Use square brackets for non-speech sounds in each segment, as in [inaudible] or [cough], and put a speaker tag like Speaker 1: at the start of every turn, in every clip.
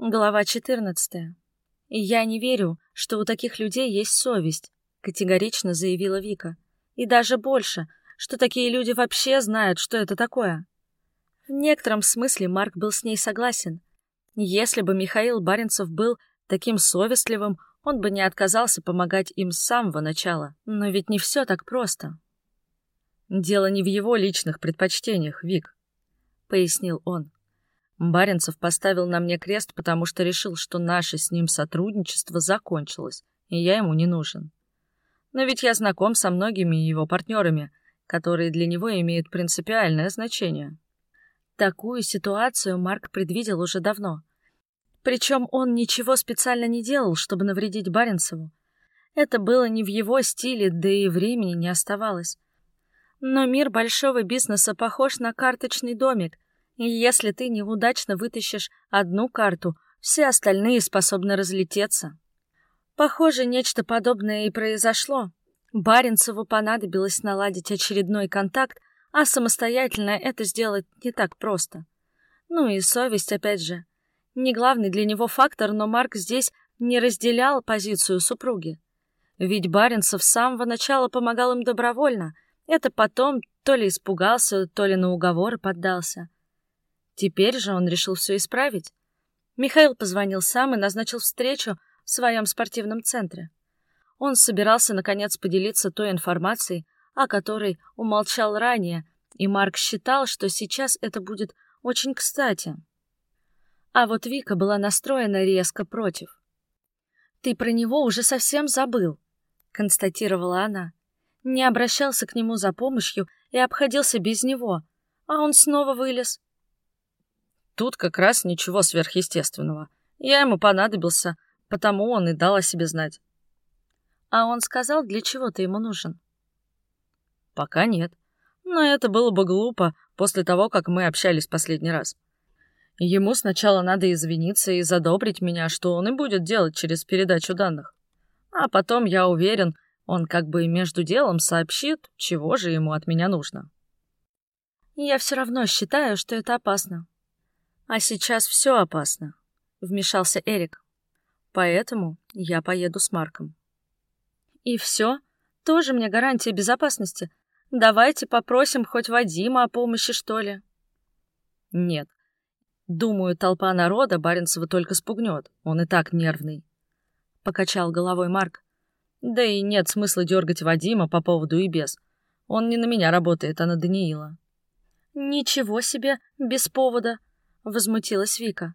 Speaker 1: Глава 14. «Я не верю, что у таких людей есть совесть», — категорично заявила Вика. «И даже больше, что такие люди вообще знают, что это такое». В некотором смысле Марк был с ней согласен. Если бы Михаил Баренцев был таким совестливым, он бы не отказался помогать им с самого начала. Но ведь не все так просто. «Дело не в его личных предпочтениях, Вик», — пояснил он. Баренцев поставил на мне крест, потому что решил, что наше с ним сотрудничество закончилось, и я ему не нужен. Но ведь я знаком со многими его партнерами, которые для него имеют принципиальное значение. Такую ситуацию Марк предвидел уже давно. Причем он ничего специально не делал, чтобы навредить Баренцеву. Это было не в его стиле, да и времени не оставалось. Но мир большого бизнеса похож на карточный домик — и если ты неудачно вытащишь одну карту, все остальные способны разлететься. Похоже, нечто подобное и произошло. Баренцеву понадобилось наладить очередной контакт, а самостоятельно это сделать не так просто. Ну и совесть, опять же. Не главный для него фактор, но Марк здесь не разделял позицию супруги. Ведь Баренцев с самого начала помогал им добровольно. Это потом то ли испугался, то ли на уговоры поддался. Теперь же он решил все исправить. Михаил позвонил сам и назначил встречу в своем спортивном центре. Он собирался, наконец, поделиться той информацией, о которой умолчал ранее, и Марк считал, что сейчас это будет очень кстати. А вот Вика была настроена резко против. «Ты про него уже совсем забыл», — констатировала она. Не обращался к нему за помощью и обходился без него, а он снова вылез. Тут как раз ничего сверхъестественного. Я ему понадобился, потому он и дал о себе знать. А он сказал, для чего ты ему нужен? Пока нет. Но это было бы глупо после того, как мы общались последний раз. Ему сначала надо извиниться и задобрить меня, что он и будет делать через передачу данных. А потом, я уверен, он как бы между делом сообщит, чего же ему от меня нужно. Я все равно считаю, что это опасно. А сейчас все опасно, вмешался Эрик. Поэтому я поеду с Марком. И все? Тоже мне гарантия безопасности? Давайте попросим хоть Вадима о помощи, что ли? Нет. Думаю, толпа народа Баренцева только спугнет. Он и так нервный. Покачал головой Марк. Да и нет смысла дергать Вадима по поводу и без. Он не на меня работает, а на Даниила. Ничего себе, без повода возмутилась Вика.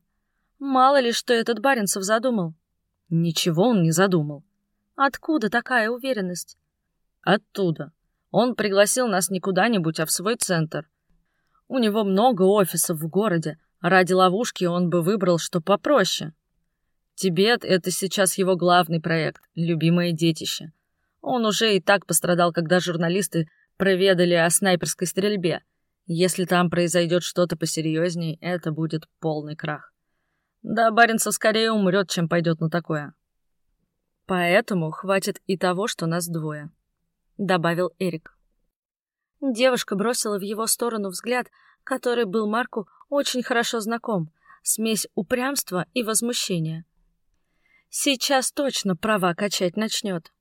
Speaker 1: Мало ли, что этот Баренцев задумал. Ничего он не задумал. Откуда такая уверенность? Оттуда. Он пригласил нас не куда-нибудь, а в свой центр. У него много офисов в городе. Ради ловушки он бы выбрал что попроще. Тибет — это сейчас его главный проект, любимое детище. Он уже и так пострадал, когда журналисты проведали о снайперской стрельбе — если там произойдет что-то посерьезней, это будет полный крах. Да, Баренцев скорее умрет, чем пойдет на такое. Поэтому хватит и того, что нас двое, добавил Эрик. Девушка бросила в его сторону взгляд, который был Марку очень хорошо знаком, смесь упрямства и возмущения. Сейчас точно права качать начнет.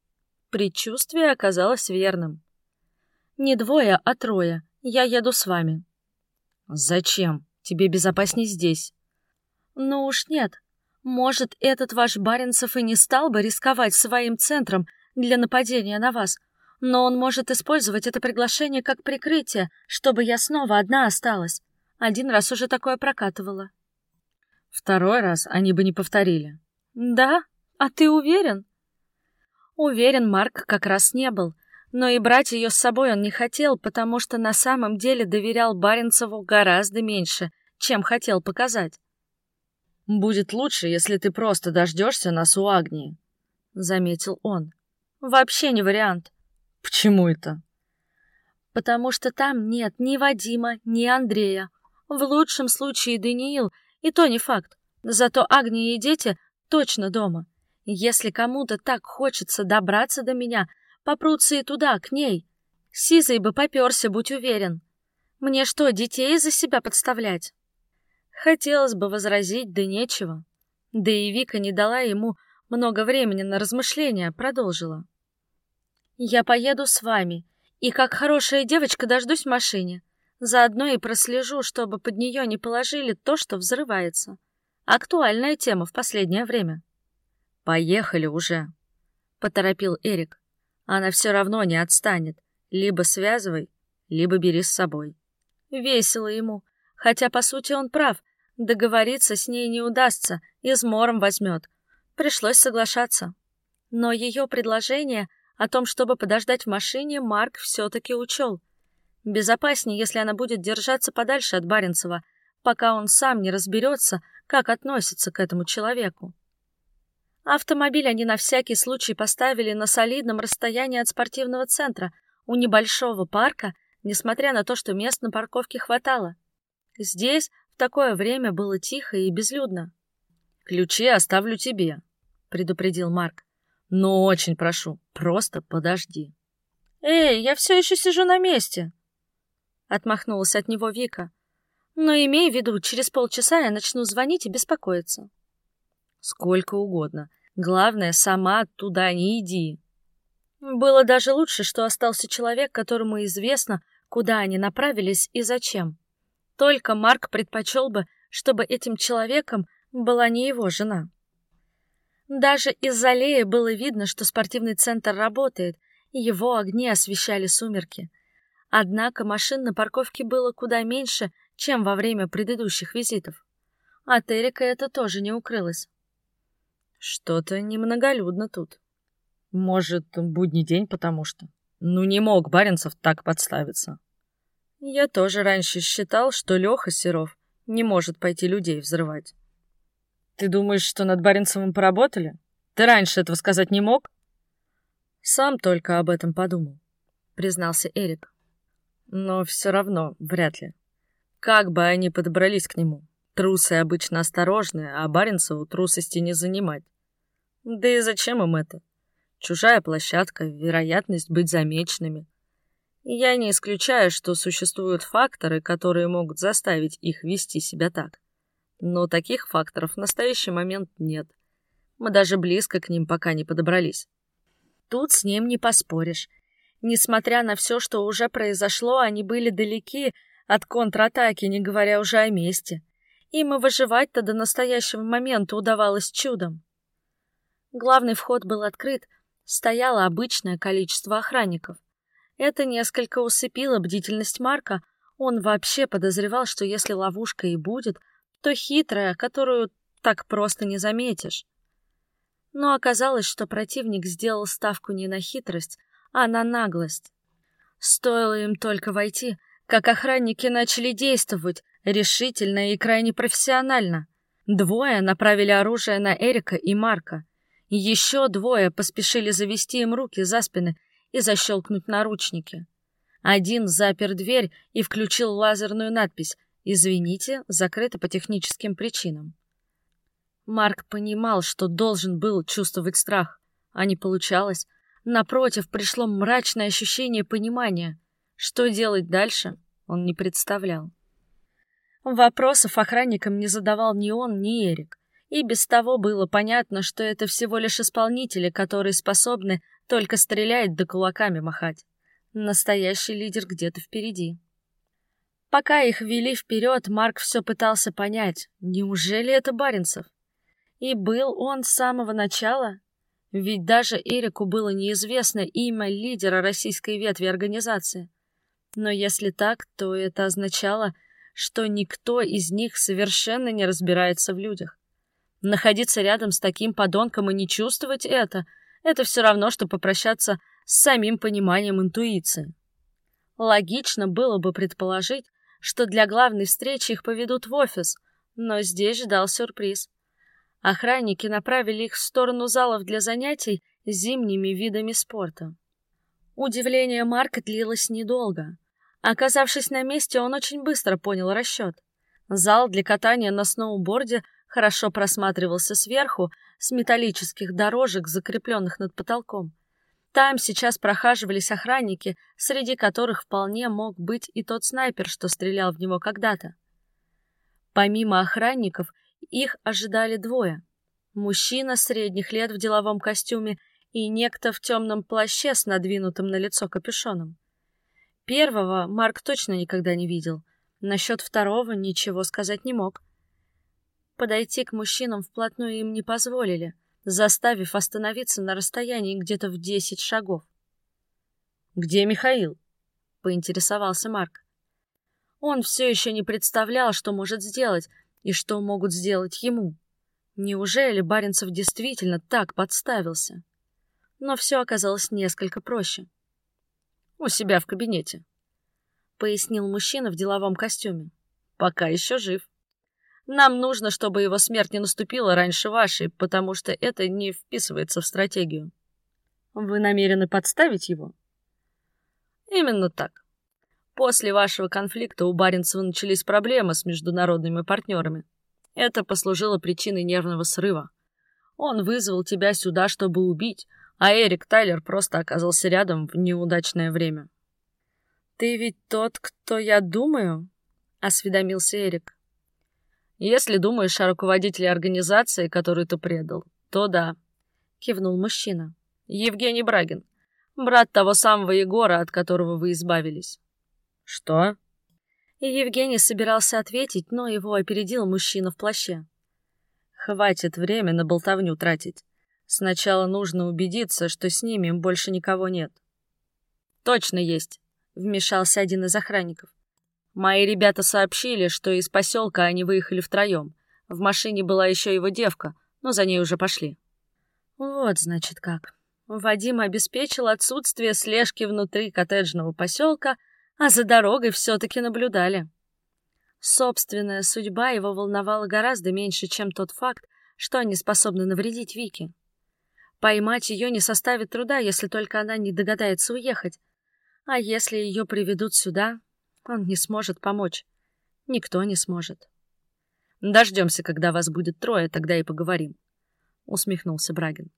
Speaker 1: Предчувствие оказалось верным. Не двое, а трое, я еду с вами. Зачем? Тебе безопасней здесь. Ну уж нет. Может, этот ваш Баренцев и не стал бы рисковать своим центром для нападения на вас, но он может использовать это приглашение как прикрытие, чтобы я снова одна осталась. Один раз уже такое прокатывала. Второй раз они бы не повторили. Да? А ты уверен? Уверен, Марк как раз не был. Но и брать ее с собой он не хотел, потому что на самом деле доверял Баренцеву гораздо меньше, чем хотел показать. «Будет лучше, если ты просто дождешься нас у Агнии», — заметил он. «Вообще не вариант». «Почему это?» «Потому что там нет ни Вадима, ни Андрея. В лучшем случае Даниил, и то не факт. Зато Агния и дети точно дома. Если кому-то так хочется добраться до меня — попрутся и туда, к ней. Сизый бы попёрся, будь уверен. Мне что, детей за себя подставлять? Хотелось бы возразить, да нечего. Да и Вика не дала ему много времени на размышления, продолжила. «Я поеду с вами, и как хорошая девочка дождусь в машине. Заодно и прослежу, чтобы под нее не положили то, что взрывается. Актуальная тема в последнее время». «Поехали уже», — поторопил Эрик. «Она все равно не отстанет. Либо связывай, либо бери с собой». Весело ему, хотя, по сути, он прав. Договориться с ней не удастся, измором возьмет. Пришлось соглашаться. Но ее предложение о том, чтобы подождать в машине, Марк все-таки учел. Безопаснее, если она будет держаться подальше от Баренцева, пока он сам не разберется, как относится к этому человеку. Автомобиль они на всякий случай поставили на солидном расстоянии от спортивного центра, у небольшого парка, несмотря на то, что мест на парковке хватало. Здесь в такое время было тихо и безлюдно. «Ключи оставлю тебе», — предупредил Марк. «Но очень прошу, просто подожди». «Эй, я все еще сижу на месте!» Отмахнулась от него Вика. «Но имей в виду, через полчаса я начну звонить и беспокоиться». Сколько угодно. Главное, сама туда не иди. Было даже лучше, что остался человек, которому известно, куда они направились и зачем. Только Марк предпочел бы, чтобы этим человеком была не его жена. Даже из аллеи было видно, что спортивный центр работает, и его огни освещали сумерки. Однако машин на парковке было куда меньше, чем во время предыдущих визитов. От Эрика это тоже не укрылось. Что-то немноголюдно тут. Может, будний день, потому что... Ну, не мог Баренцев так подставиться. Я тоже раньше считал, что Леха Серов не может пойти людей взрывать. Ты думаешь, что над Баренцевым поработали? Ты раньше этого сказать не мог? Сам только об этом подумал, признался Эрик. Но все равно, вряд ли. Как бы они подобрались к нему? Трусы обычно осторожные, а Баренцеву трусости не занимать. Да и зачем им это? Чужая площадка, вероятность быть замеченными. Я не исключаю, что существуют факторы, которые могут заставить их вести себя так. Но таких факторов в настоящий момент нет. Мы даже близко к ним пока не подобрались. Тут с ним не поспоришь. Несмотря на все, что уже произошло, они были далеки от контратаки, не говоря уже о месте. Им и выживать-то до настоящего момента удавалось чудом. Главный вход был открыт, стояло обычное количество охранников. Это несколько усыпило бдительность Марка. Он вообще подозревал, что если ловушка и будет, то хитрая, которую так просто не заметишь. Но оказалось, что противник сделал ставку не на хитрость, а на наглость. Стоило им только войти, как охранники начали действовать решительно и крайне профессионально. Двое направили оружие на Эрика и Марка. Еще двое поспешили завести им руки за спины и защелкнуть наручники. Один запер дверь и включил лазерную надпись «Извините, закрыто по техническим причинам». Марк понимал, что должен был чувствовать страх, а не получалось. Напротив, пришло мрачное ощущение понимания. Что делать дальше, он не представлял. Вопросов охранникам не задавал ни он, ни Эрик. И без того было понятно, что это всего лишь исполнители, которые способны только стрелять да кулаками махать. Настоящий лидер где-то впереди. Пока их вели вперед, Марк все пытался понять, неужели это Баренцев? И был он с самого начала? Ведь даже Эрику было неизвестно имя лидера российской ветви организации. Но если так, то это означало, что никто из них совершенно не разбирается в людях. Находиться рядом с таким подонком и не чувствовать это — это все равно, что попрощаться с самим пониманием интуиции. Логично было бы предположить, что для главной встречи их поведут в офис, но здесь ждал сюрприз. Охранники направили их в сторону залов для занятий зимними видами спорта. Удивление Марка длилось недолго. Оказавшись на месте, он очень быстро понял расчет. Зал для катания на сноуборде хорошо просматривался сверху с металлических дорожек, закрепленных над потолком. Там сейчас прохаживались охранники, среди которых вполне мог быть и тот снайпер, что стрелял в него когда-то. Помимо охранников, их ожидали двое. Мужчина средних лет в деловом костюме и некто в темном плаще с надвинутым на лицо капюшоном. Первого Марк точно никогда не видел. Насчет второго ничего сказать не мог. Подойти к мужчинам вплотную им не позволили, заставив остановиться на расстоянии где-то в десять шагов. «Где Михаил?» — поинтересовался Марк. Он все еще не представлял, что может сделать и что могут сделать ему. Неужели Баренцев действительно так подставился? Но все оказалось несколько проще. «У себя в кабинете», — пояснил мужчина в деловом костюме. «Пока еще жив». Нам нужно, чтобы его смерть не наступила раньше вашей, потому что это не вписывается в стратегию. Вы намерены подставить его? Именно так. После вашего конфликта у Баренцева начались проблемы с международными партнерами. Это послужило причиной нервного срыва. Он вызвал тебя сюда, чтобы убить, а Эрик Тайлер просто оказался рядом в неудачное время. «Ты ведь тот, кто я думаю?» — осведомился Эрик. Если думаешь о руководителе организации, которую ты предал, то да, кивнул мужчина. Евгений Брагин, брат того самого Егора, от которого вы избавились. Что? Евгений собирался ответить, но его опередил мужчина в плаще. Хватит время на болтовню тратить. Сначала нужно убедиться, что с ними больше никого нет. Точно есть, вмешался один из охранников. Мои ребята сообщили, что из поселка они выехали втроем. В машине была еще его девка, но за ней уже пошли. Вот, значит, как. Вадим обеспечил отсутствие слежки внутри коттеджного поселка, а за дорогой все-таки наблюдали. Собственная судьба его волновала гораздо меньше, чем тот факт, что они способны навредить Вике. Поймать ее не составит труда, если только она не догадается уехать. А если ее приведут сюда, он не сможет помочь. Никто не сможет. Дождемся, когда вас будет трое, тогда и поговорим. Усмехнулся Брагин.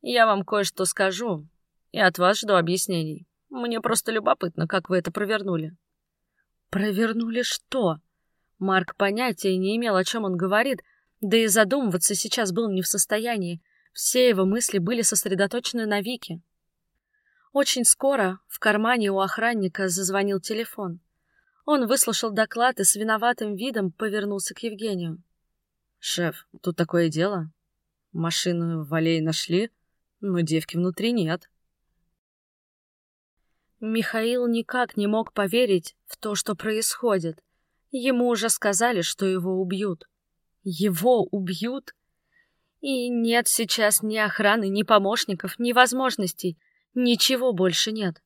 Speaker 1: Я вам кое-что скажу, и от вас жду объяснений. Мне просто любопытно, как вы это провернули. Провернули что? Марк понятия не имел, о чем он говорит, да и задумываться сейчас был не в состоянии. Все его мысли были сосредоточены на Вике. Очень скоро в кармане у охранника зазвонил телефон. Он выслушал доклад и с виноватым видом повернулся к Евгению. «Шеф, тут такое дело. Машину в аллее нашли, но девки внутри нет». Михаил никак не мог поверить в то, что происходит. Ему уже сказали, что его убьют. Его убьют? И нет сейчас ни охраны, ни помощников, ни возможностей. Ничего больше нет.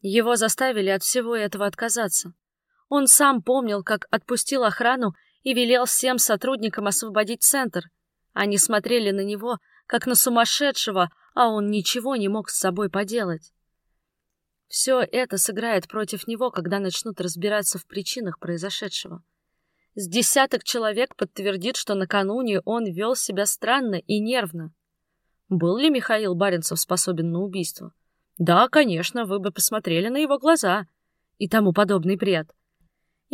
Speaker 1: Его заставили от всего этого отказаться. Он сам помнил, как отпустил охрану и велел всем сотрудникам освободить центр. Они смотрели на него, как на сумасшедшего, а он ничего не мог с собой поделать. Все это сыграет против него, когда начнут разбираться в причинах произошедшего. С десяток человек подтвердит, что накануне он вел себя странно и нервно. Был ли Михаил Баренцев способен на убийство? Да, конечно, вы бы посмотрели на его глаза и тому подобный бред.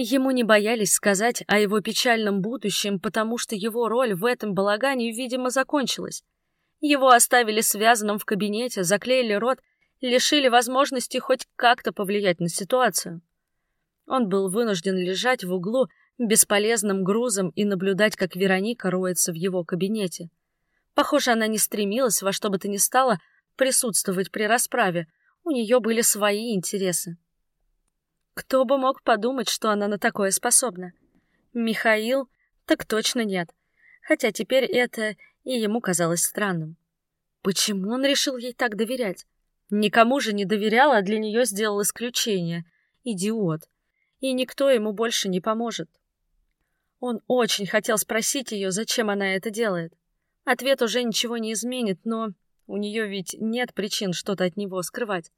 Speaker 1: Ему не боялись сказать о его печальном будущем, потому что его роль в этом балагане, видимо, закончилась. Его оставили связанным в кабинете, заклеили рот, лишили возможности хоть как-то повлиять на ситуацию. Он был вынужден лежать в углу бесполезным грузом и наблюдать, как Вероника роется в его кабинете. Похоже, она не стремилась во что бы то ни стало присутствовать при расправе. У нее были свои интересы. Кто бы мог подумать, что она на такое способна? Михаил? Так точно нет. Хотя теперь это и ему казалось странным. Почему он решил ей так доверять? Никому же не доверял, а для нее сделал исключение. Идиот. И никто ему больше не поможет. Он очень хотел спросить ее, зачем она это делает. Ответ уже ничего не изменит, но у нее ведь нет причин что-то от него скрывать.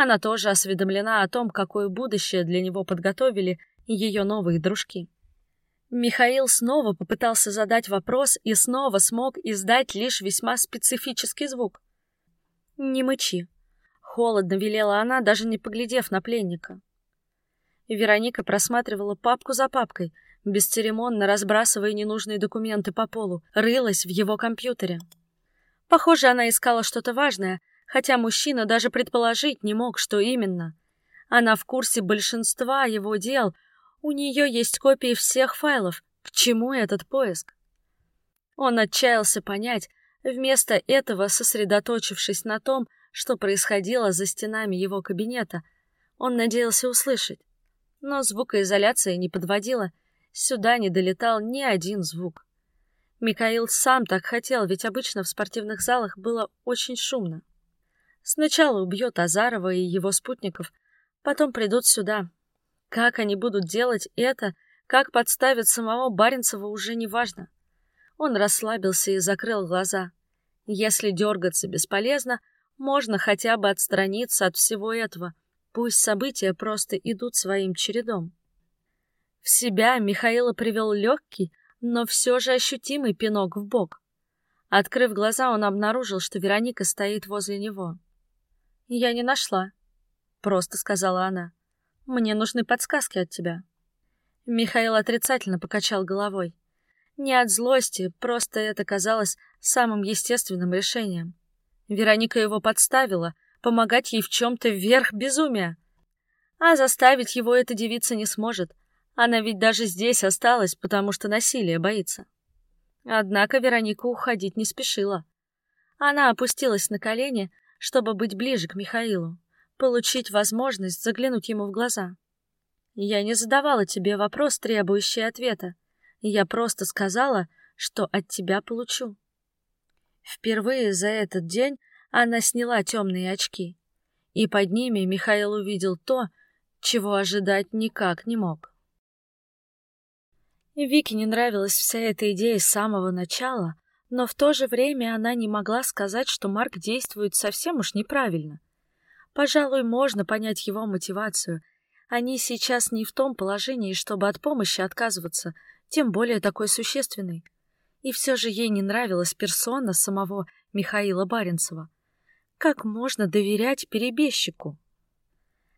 Speaker 1: Она тоже осведомлена о том, какое будущее для него подготовили ее новые дружки. Михаил снова попытался задать вопрос и снова смог издать лишь весьма специфический звук. «Не мычи», — холодно велела она, даже не поглядев на пленника. Вероника просматривала папку за папкой, бесцеремонно разбрасывая ненужные документы по полу, рылась в его компьютере. Похоже, она искала что-то важное, хотя мужчина даже предположить не мог, что именно. Она в курсе большинства его дел, у нее есть копии всех файлов. К чему этот поиск? Он отчаялся понять, вместо этого сосредоточившись на том, что происходило за стенами его кабинета, он надеялся услышать. Но звукоизоляция не подводила, сюда не долетал ни один звук. Михаил сам так хотел, ведь обычно в спортивных залах было очень шумно. Сначала убьет Азарова и его спутников, потом придут сюда. Как они будут делать это, как подставят самого Баренцева, уже не важно. Он расслабился и закрыл глаза. Если дергаться бесполезно, можно хотя бы отстраниться от всего этого. Пусть события просто идут своим чередом. В себя Михаила привел легкий, но все же ощутимый пинок в бок. Открыв глаза, он обнаружил, что Вероника стоит возле него. «Я не нашла», — просто сказала она. «Мне нужны подсказки от тебя». Михаил отрицательно покачал головой. Не от злости, просто это казалось самым естественным решением. Вероника его подставила, помогать ей в чем-то вверх безумия. А заставить его эта девица не сможет, она ведь даже здесь осталась, потому что насилия боится. Однако Вероника уходить не спешила. Она опустилась на колени, чтобы быть ближе к Михаилу, получить возможность заглянуть ему в глаза. Я не задавала тебе вопрос, требующий ответа. Я просто сказала, что от тебя получу. Впервые за этот день она сняла темные очки, и под ними Михаил увидел то, чего ожидать никак не мог. Вике не нравилась вся эта идея с самого начала, но в то же время она не могла сказать, что Марк действует совсем уж неправильно. Пожалуй, можно понять его мотивацию. Они сейчас не в том положении, чтобы от помощи отказываться, тем более такой существенной. И все же ей не нравилась персона самого Михаила Баренцева. Как можно доверять перебежчику?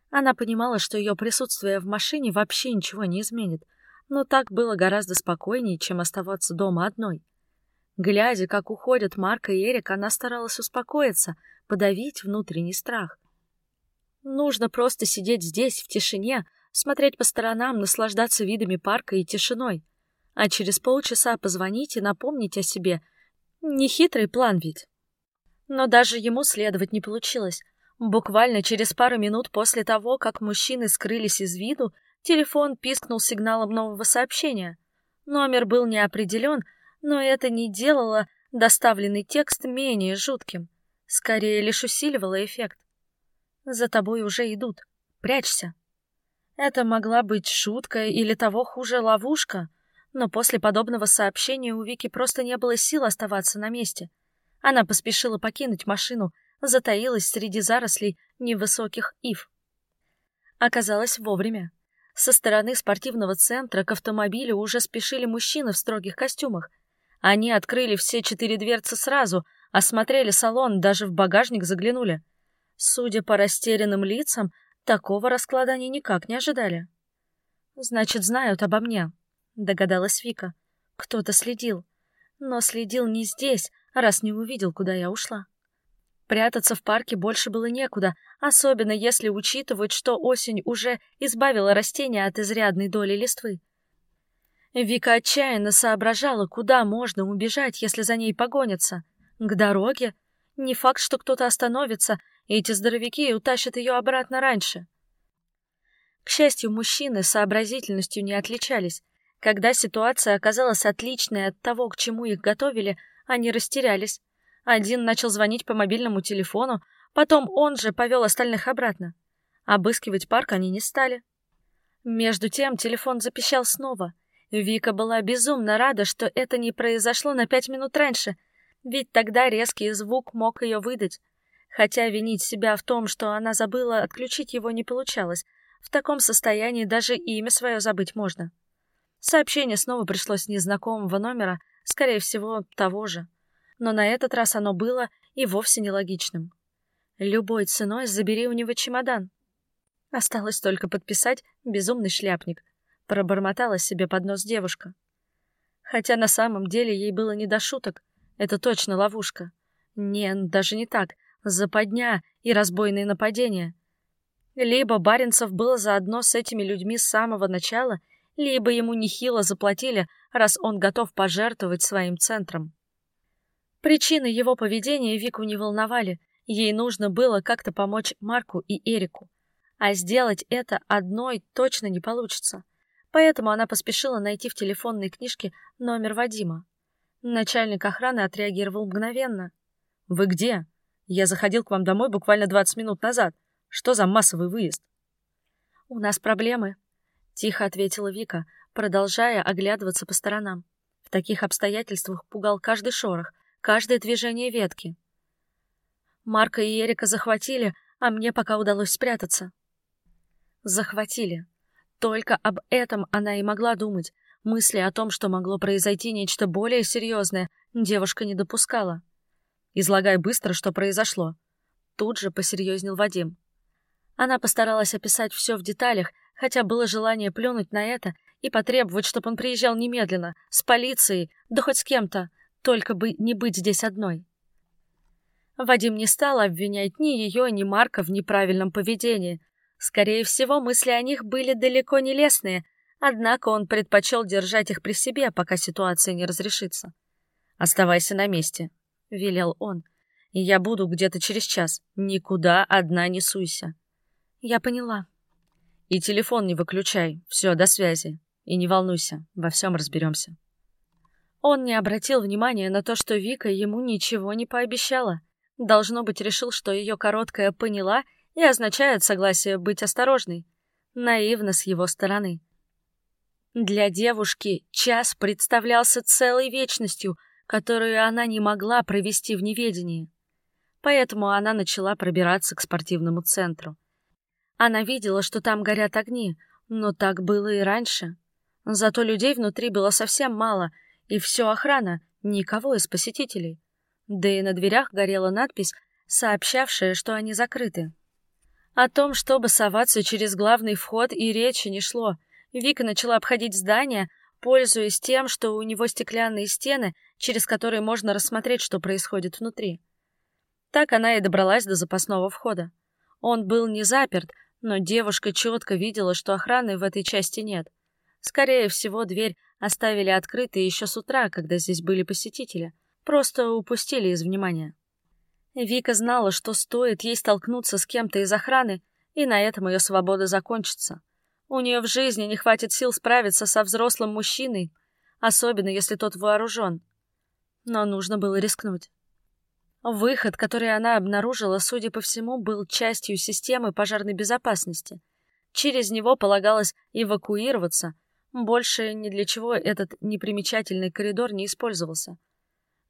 Speaker 1: Она понимала, что ее присутствие в машине вообще ничего не изменит, но так было гораздо спокойнее, чем оставаться дома одной. Глядя, как уходят Марка и Эрик, она старалась успокоиться, подавить внутренний страх. Нужно просто сидеть здесь, в тишине, смотреть по сторонам, наслаждаться видами парка и тишиной. А через полчаса позвонить и напомнить о себе. Нехитрый план ведь. Но даже ему следовать не получилось. Буквально через пару минут после того, как мужчины скрылись из виду, Телефон пискнул сигналом нового сообщения. Номер был не определен, но это не делало доставленный текст менее жутким. Скорее лишь усиливало эффект. За тобой уже идут. Прячься. Это могла быть шутка или того хуже ловушка, но после подобного сообщения у Вики просто не было сил оставаться на месте. Она поспешила покинуть машину, затаилась среди зарослей невысоких ив. Оказалось вовремя. Со стороны спортивного центра к автомобилю уже спешили мужчины в строгих костюмах. Они открыли все четыре дверцы сразу, осмотрели салон, даже в багажник заглянули. Судя по растерянным лицам, такого расклада они никак не ожидали. «Значит, знают обо мне», — догадалась Вика. «Кто-то следил. Но следил не здесь, раз не увидел, куда я ушла». Прятаться в парке больше было некуда, особенно если учитывать, что осень уже избавила растения от изрядной доли листвы. Вика отчаянно соображала, куда можно убежать, если за ней погонятся. К дороге? Не факт, что кто-то остановится, и эти здоровяки утащат ее обратно раньше. К счастью, мужчины сообразительностью не отличались. Когда ситуация оказалась отличной от того, к чему их готовили, они растерялись. Один начал звонить по мобильному телефону, потом он же повел остальных обратно. Обыскивать парк они не стали. Между тем телефон запищал снова. Вика была безумно рада, что это не произошло на пять минут раньше, ведь тогда резкий звук мог ее выдать. Хотя винить себя в том, что она забыла отключить его, не получалось. В таком состоянии даже имя свое забыть можно. Сообщение снова пришло с незнакомого номера, скорее всего, того же но на этот раз оно было и вовсе нелогичным. Любой ценой забери у него чемодан. Осталось только подписать «безумный шляпник», пробормотала себе под нос девушка. Хотя на самом деле ей было не до шуток. Это точно ловушка. Не, даже не так. Западня и разбойные нападения. Либо Баренцев был заодно с этими людьми с самого начала, либо ему нехило заплатили, раз он готов пожертвовать своим центром. Причины его поведения Вику не волновали, ей нужно было как-то помочь Марку и Эрику. А сделать это одной точно не получится. Поэтому она поспешила найти в телефонной книжке номер Вадима. Начальник охраны отреагировал мгновенно. «Вы где? Я заходил к вам домой буквально 20 минут назад. Что за массовый выезд?» «У нас проблемы», — тихо ответила Вика, продолжая оглядываться по сторонам. В таких обстоятельствах пугал каждый шорох, каждое движение ветки. Марка и Эрика захватили, а мне пока удалось спрятаться. Захватили. Только об этом она и могла думать. Мысли о том, что могло произойти нечто более серьезное, девушка не допускала. «Излагай быстро, что произошло». Тут же посерьезнел Вадим. Она постаралась описать все в деталях, хотя было желание плюнуть на это и потребовать, чтобы он приезжал немедленно, с полицией, да хоть с кем-то, только бы не быть здесь одной. Вадим не стал обвинять ни ее, ни Марка в неправильном поведении. Скорее всего, мысли о них были далеко не лестные, однако он предпочел держать их при себе, пока ситуация не разрешится. «Оставайся на месте», — велел он. «Я буду где-то через час. Никуда одна не суйся». «Я поняла». «И телефон не выключай. Все, до связи. И не волнуйся, во всем разберемся». Он не обратил внимания на то, что Вика ему ничего не пообещала. Должно быть, решил, что ее короткая «поняла» и означает согласие быть осторожной. Наивно с его стороны. Для девушки час представлялся целой вечностью, которую она не могла провести в неведении. Поэтому она начала пробираться к спортивному центру. Она видела, что там горят огни, но так было и раньше. Зато людей внутри было совсем мало, и все охрана, никого из посетителей. Да и на дверях горела надпись, сообщавшая, что они закрыты. О том, чтобы соваться через главный вход, и речи не шло. Вика начала обходить здание, пользуясь тем, что у него стеклянные стены, через которые можно рассмотреть, что происходит внутри. Так она и добралась до запасного входа. Он был не заперт, но девушка четко видела, что охраны в этой части нет. Скорее всего, дверь оставили открытой еще с утра, когда здесь были посетители. Просто упустили из внимания. Вика знала, что стоит ей столкнуться с кем-то из охраны, и на этом ее свобода закончится. У нее в жизни не хватит сил справиться со взрослым мужчиной, особенно если тот вооружен. Но нужно было рискнуть. Выход, который она обнаружила, судя по всему, был частью системы пожарной безопасности. Через него полагалось эвакуироваться. Больше ни для чего этот непримечательный коридор не использовался.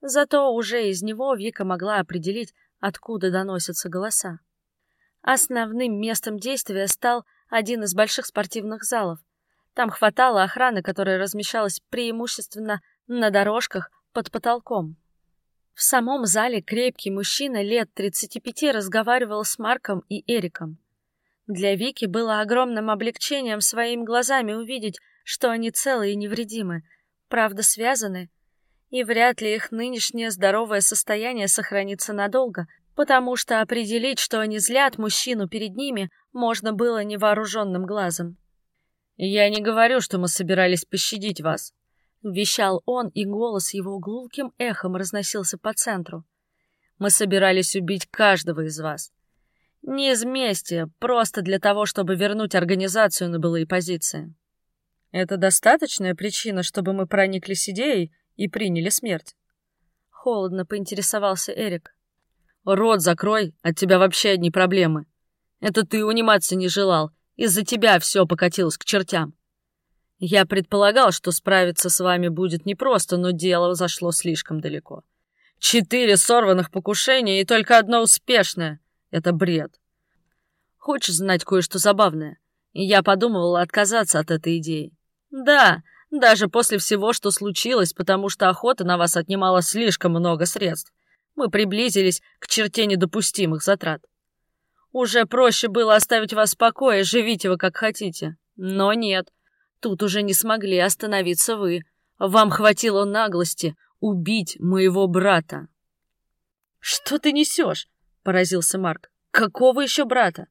Speaker 1: Зато уже из него Вика могла определить, откуда доносятся голоса. Основным местом действия стал один из больших спортивных залов. Там хватало охраны, которая размещалась преимущественно на дорожках под потолком. В самом зале крепкий мужчина лет 35 разговаривал с Марком и Эриком. Для Вики было огромным облегчением своими глазами увидеть, что они целы и невредимы, правда связаны, и вряд ли их нынешнее здоровое состояние сохранится надолго, потому что определить, что они злят мужчину перед ними, можно было невооруженным глазом. «Я не говорю, что мы собирались пощадить вас», — вещал он, и голос его глухим эхом разносился по центру. «Мы собирались убить каждого из вас. Не из мести, просто для того, чтобы вернуть организацию на былые позиции». «Это достаточная причина, чтобы мы прониклись идеей и приняли смерть. Холодно поинтересовался Эрик. Рот закрой, от тебя вообще одни проблемы. Это ты униматься не желал, из-за тебя все покатилось к чертям. Я предполагал, что справиться с вами будет непросто, но дело зашло слишком далеко. Четыре сорванных покушения и только одно успешное. Это бред. Хочешь знать кое-что забавное? Я подумывал отказаться от этой идеи. Да, даже после всего, что случилось, потому что охота на вас отнимала слишком много средств. Мы приблизились к черте недопустимых затрат. Уже проще было оставить вас в покое, живите вы как хотите. Но нет, тут уже не смогли остановиться вы. Вам хватило наглости убить моего брата. «Что ты несешь?» — поразился Марк. «Какого еще брата?»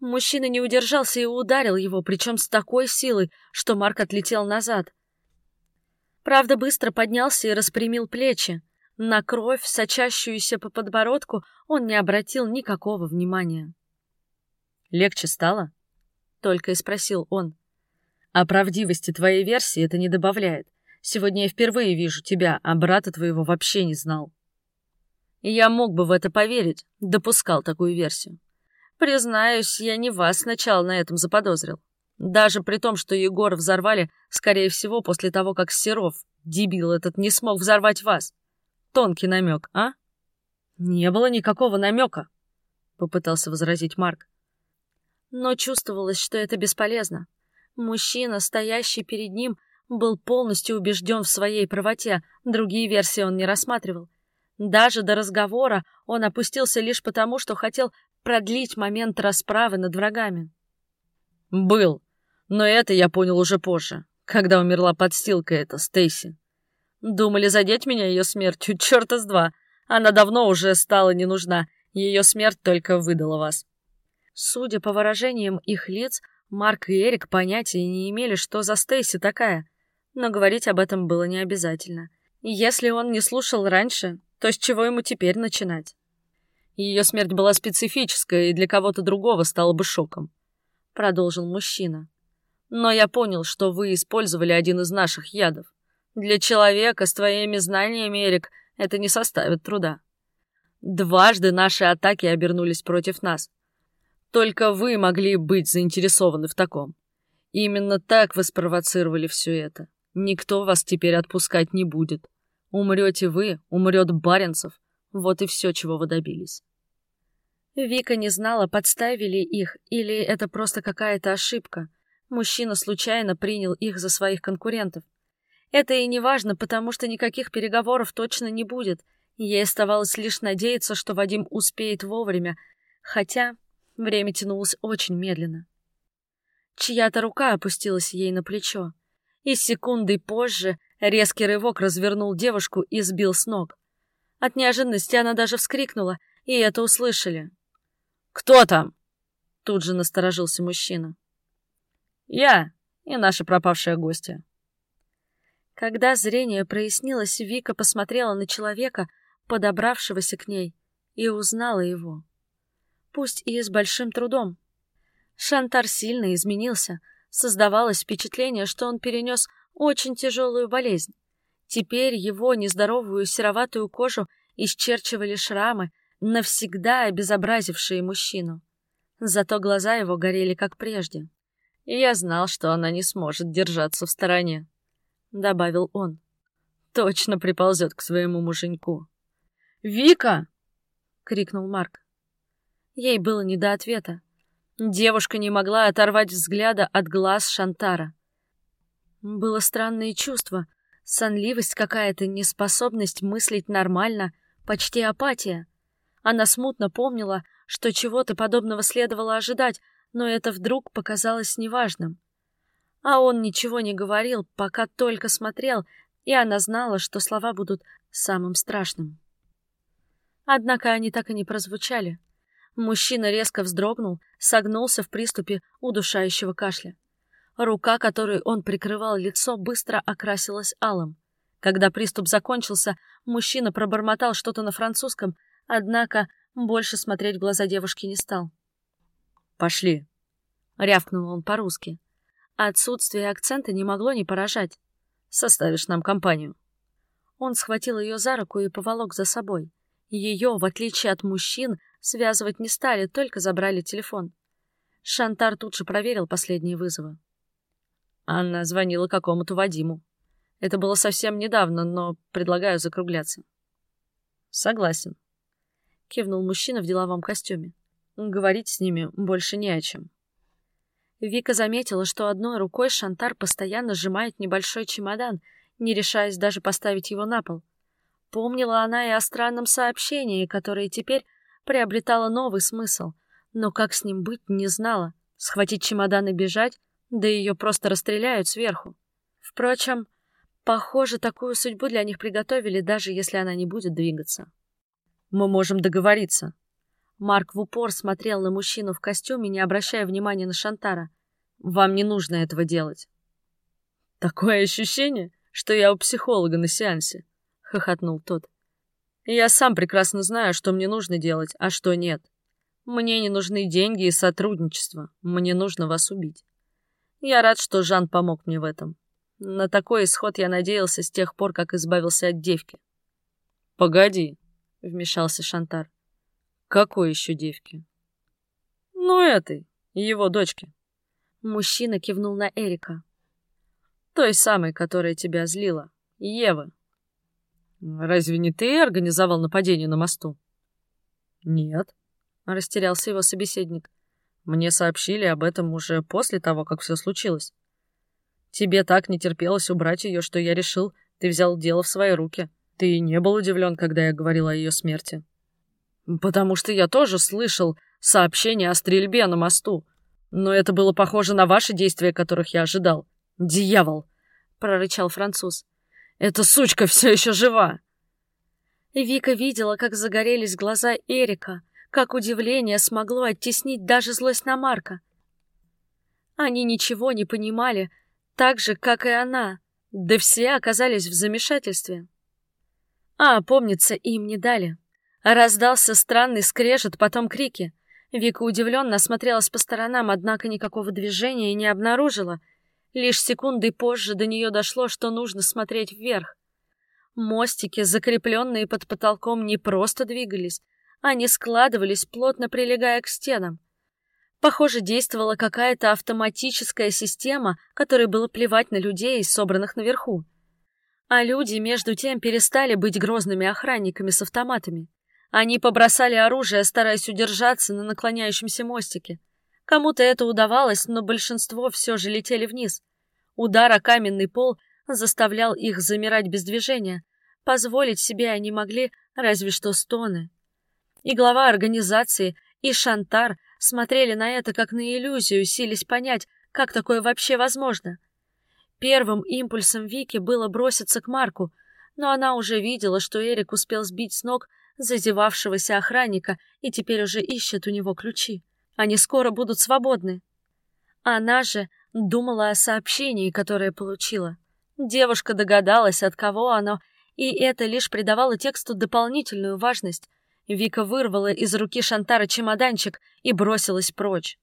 Speaker 1: Мужчина не удержался и ударил его, причем с такой силой, что Марк отлетел назад. Правда, быстро поднялся и распрямил плечи. На кровь, сочащуюся по подбородку, он не обратил никакого внимания. «Легче стало?» — только и спросил он. «О правдивости твоей версии это не добавляет. Сегодня я впервые вижу тебя, а брата твоего вообще не знал». Я мог бы в это поверить, допускал такую версию. Признаюсь, я не вас сначала на этом заподозрил. Даже при том, что Егора взорвали, скорее всего, после того, как Серов, дебил этот, не смог взорвать вас. Тонкий намек, а? Не было никакого намека, попытался возразить Марк. Но чувствовалось, что это бесполезно. Мужчина, стоящий перед ним, был полностью убежден в своей правоте, другие версии он не рассматривал. Даже до разговора он опустился лишь потому, что хотел продлить момент расправы над врагами. «Был, но это я понял уже позже, когда умерла подстилка эта, Стейси. Думали задеть меня ее смертью, [laughs] черта с два. Она давно уже стала не нужна, ее смерть только выдала вас». Судя по выражениям их лиц, Марк и Эрик понятия не имели, что за Стейси такая, но говорить об этом было не обязательно. Если он не слушал раньше, то с чего ему теперь начинать? Ее смерть была специфическая и для кого-то другого стала бы шоком. Продолжил мужчина. Но я понял, что вы использовали один из наших ядов. Для человека с твоими знаниями, Эрик, это не составит труда. Дважды наши атаки обернулись против нас. Только вы могли быть заинтересованы в таком. Именно так вы спровоцировали все это. Никто вас теперь отпускать не будет. Умрете вы, умрет Баренцев. Вот и все, чего вы добились. Вика не знала, подставили их или это просто какая-то ошибка. Мужчина случайно принял их за своих конкурентов. Это и не важно, потому что никаких переговоров точно не будет. Ей оставалось лишь надеяться, что Вадим успеет вовремя, хотя время тянулось очень медленно. Чья-то рука опустилась ей на плечо, и секундой позже Резкий рывок развернул девушку и сбил с ног. От неожиданности она даже вскрикнула, и это услышали. «Кто там?» Тут же насторожился мужчина. «Я и наша пропавшая гостья». Когда зрение прояснилось, Вика посмотрела на человека, подобравшегося к ней, и узнала его. Пусть и с большим трудом. Шантар сильно изменился. Создавалось впечатление, что он перенес очень тяжелую болезнь. Теперь его нездоровую сероватую кожу исчерчивали шрамы, навсегда обезобразившие мужчину. Зато глаза его горели как прежде. И я знал, что она не сможет держаться в стороне, — добавил он. Точно приползет к своему муженьку. «Вика!» — крикнул Марк. Ей было не до ответа. Девушка не могла оторвать взгляда от глаз Шантара. Было странное чувство, сонливость какая-то, неспособность мыслить нормально, почти апатия. Она смутно помнила, что чего-то подобного следовало ожидать, но это вдруг показалось неважным. А он ничего не говорил, пока только смотрел, и она знала, что слова будут самым страшным. Однако они так и не прозвучали. Мужчина резко вздрогнул, согнулся в приступе удушающего кашля. Рука, которой он прикрывал лицо, быстро окрасилась алым. Когда приступ закончился, мужчина пробормотал что-то на французском, однако больше смотреть в глаза девушки не стал. «Пошли», — рявкнул он по-русски. Отсутствие акцента не могло не поражать. «Составишь нам компанию». Он схватил ее за руку и поволок за собой. Ее, в отличие от мужчин, связывать не стали, только забрали телефон. Шантар тут же проверил последние вызовы. Анна звонила какому-то Вадиму. Это было совсем недавно, но предлагаю закругляться. Согласен. Кивнул мужчина в деловом костюме. Говорить с ними больше не о чем. Вика заметила, что одной рукой Шантар постоянно сжимает небольшой чемодан, не решаясь даже поставить его на пол. Помнила она и о странном сообщении, которое теперь приобретало новый смысл. Но как с ним быть, не знала. Схватить чемодан и бежать, да ее просто расстреляют сверху. Впрочем, похоже, такую судьбу для них приготовили, даже если она не будет двигаться.
Speaker 2: Мы можем договориться.
Speaker 1: Марк в упор смотрел на мужчину в костюме, не обращая внимания на Шантара.
Speaker 2: Вам не нужно этого делать. Такое ощущение, что я у психолога на сеансе, хохотнул тот. Я сам прекрасно знаю, что мне нужно делать, а что нет. Мне не нужны деньги и сотрудничество. Мне нужно вас убить. Я рад, что Жан помог мне в этом. На такой исход я надеялся с тех пор, как избавился от девки. Погоди, вмешался Шантар. Какой еще девки? Ну, этой, его дочки.
Speaker 1: Мужчина кивнул на Эрика.
Speaker 2: Той самой, которая тебя злила. Ева. Разве не ты организовал нападение на мосту? Нет, растерялся его собеседник. Мне сообщили об этом уже после того, как все случилось. Тебе так не терпелось убрать ее, что я решил, ты взял дело в свои руки. Ты не был удивлен, когда я говорил о ее смерти. Потому что я тоже слышал сообщение о стрельбе на мосту. Но это было похоже на ваши действия, которых я ожидал. Дьявол! прорычал француз. Эта сучка все еще жива.
Speaker 1: Вика видела, как загорелись глаза Эрика, как удивление смогло оттеснить даже злость на Марка. Они ничего не понимали, так же, как и она, да все оказались в замешательстве. А, помнится, им не дали. Раздался странный скрежет, потом крики. Вика удивленно осмотрелась по сторонам, однако никакого движения не обнаружила. Лишь секунды позже до нее дошло, что нужно смотреть вверх. Мостики, закрепленные под потолком, не просто двигались, они складывались, плотно прилегая к стенам. Похоже, действовала какая-то автоматическая система, которой было плевать на людей, собранных наверху. А люди, между тем, перестали быть грозными охранниками с автоматами. Они побросали оружие, стараясь удержаться на наклоняющемся мостике. Кому-то это удавалось, но большинство все же летели вниз. Удар о каменный пол заставлял их замирать без движения. Позволить себе они могли разве что стоны. И глава организации, и Шантар смотрели на это как на иллюзию, сились понять, как такое вообще возможно. Первым импульсом Вики было броситься к Марку, но она уже видела, что Эрик успел сбить с ног зазевавшегося охранника и теперь уже ищет у него ключи. Они скоро будут свободны. Она же думала о сообщении, которое получила. Девушка догадалась, от кого оно, и это лишь придавало тексту дополнительную важность. Вика вырвала из руки Шантара чемоданчик и бросилась прочь.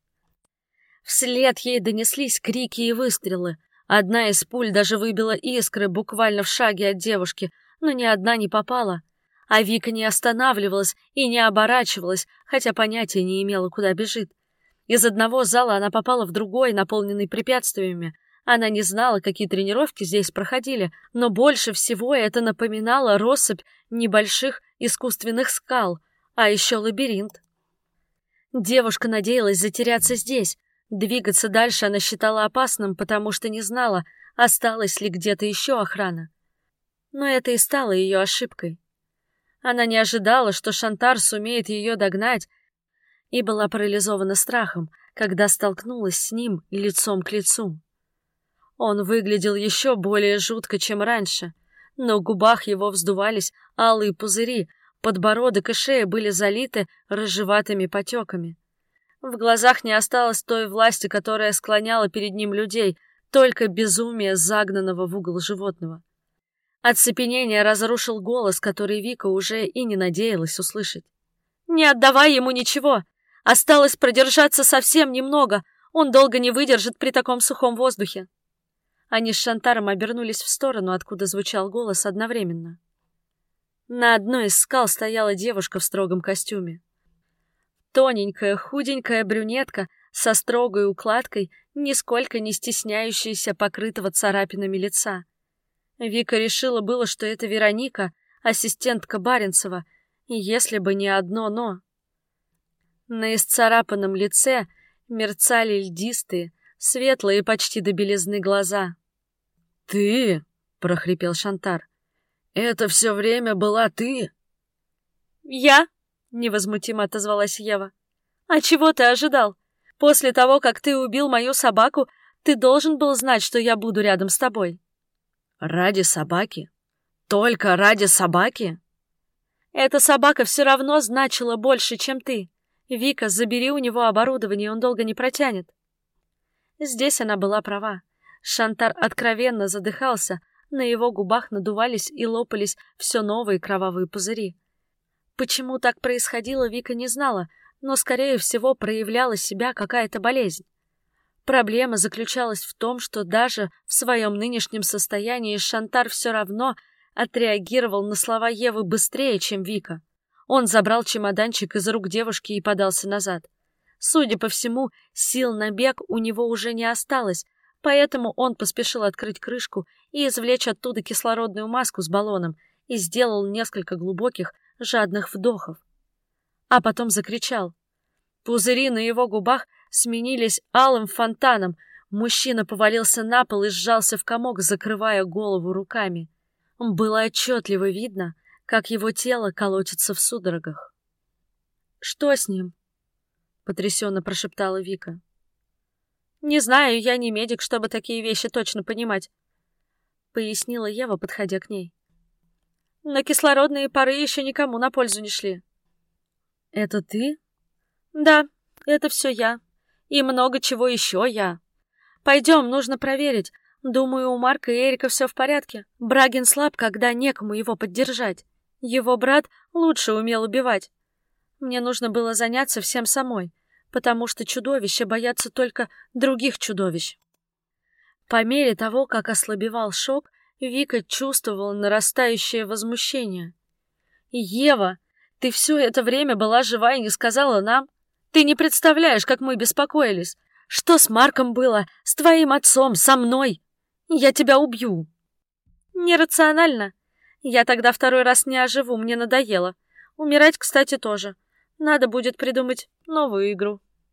Speaker 1: Вслед ей донеслись крики и выстрелы. Одна из пуль даже выбила искры буквально в шаге от девушки, но ни одна не попала. А Вика не останавливалась и не оборачивалась, хотя понятия не имела, куда бежит. Из одного зала она попала в другой, наполненный препятствиями. Она не знала, какие тренировки здесь проходили, но больше всего это напоминало россыпь небольших искусственных скал, а еще лабиринт. Девушка надеялась затеряться здесь. Двигаться дальше она считала опасным, потому что не знала, осталась ли где-то еще охрана. Но это и стало ее ошибкой. Она не ожидала, что Шантар сумеет ее догнать, и была парализована страхом, когда столкнулась с ним лицом к лицу. Он выглядел еще более жутко, чем раньше. На губах его вздувались алые пузыри, подбородок и шея были залиты рыжеватыми потеками. В глазах не осталось той власти, которая склоняла перед ним людей, только безумие загнанного в угол животного. Оцепенение разрушил голос, который Вика уже и не надеялась услышать. «Не отдавай ему ничего! Осталось продержаться совсем немного, он долго не выдержит при таком сухом воздухе!» Они с Шантаром обернулись в сторону, откуда звучал голос одновременно. На одной из скал стояла девушка в строгом костюме. Тоненькая, худенькая брюнетка со строгой укладкой, нисколько не стесняющаяся покрытого царапинами лица. Вика решила было, что это Вероника, ассистентка Баренцева, если бы не одно «но». На исцарапанном лице мерцали льдистые, светлые почти до белизны глаза. «Ты?» — прохрипел Шантар. «Это все время была ты?» «Я?» — невозмутимо отозвалась Ева. А чего ты ожидал? После того, как ты убил мою собаку, ты должен был знать, что я буду рядом с тобой.
Speaker 2: Ради собаки? Только ради собаки?
Speaker 1: Эта собака все равно значила больше, чем ты. Вика, забери у него оборудование, он долго не протянет. Здесь она была права. Шантар откровенно задыхался, на его губах надувались и лопались все новые кровавые пузыри. Почему так происходило, Вика не знала, но, скорее всего, проявляла себя какая-то болезнь. Проблема заключалась в том, что даже в своем нынешнем состоянии Шантар все равно отреагировал на слова Евы быстрее, чем Вика. Он забрал чемоданчик из рук девушки и подался назад. Судя по всему, сил на бег у него уже не осталось, поэтому он поспешил открыть крышку и извлечь оттуда кислородную маску с баллоном и сделал несколько глубоких, жадных вдохов. А потом закричал. Пузыри на его губах сменились алым фонтаном. Мужчина повалился на пол и сжался в комок, закрывая голову руками. Было отчетливо видно, как его тело колотится в судорогах. «Что с ним?» — потрясенно прошептала Вика. «Не знаю, я не медик, чтобы такие вещи точно понимать», — пояснила Ева, подходя к ней. «Но кислородные пары еще никому на пользу не шли».
Speaker 2: «Это ты?»
Speaker 1: «Да, это все я. И много чего еще я. Пойдем, нужно проверить. Думаю, у Марка и Эрика все в порядке. Брагин слаб, когда некому его поддержать. Его брат лучше умел убивать. Мне нужно было заняться всем самой, потому что чудовища боятся только других чудовищ. По мере того, как ослабевал шок, Вика чувствовала нарастающее возмущение. «Ева, ты все это время была жива и не сказала нам? Ты не представляешь, как мы беспокоились. Что с Марком было? С твоим отцом? Со мной? Я тебя убью!» «Нерационально. Я тогда второй раз не оживу, мне надоело. Умирать, кстати, тоже. Надо будет придумать новую игру.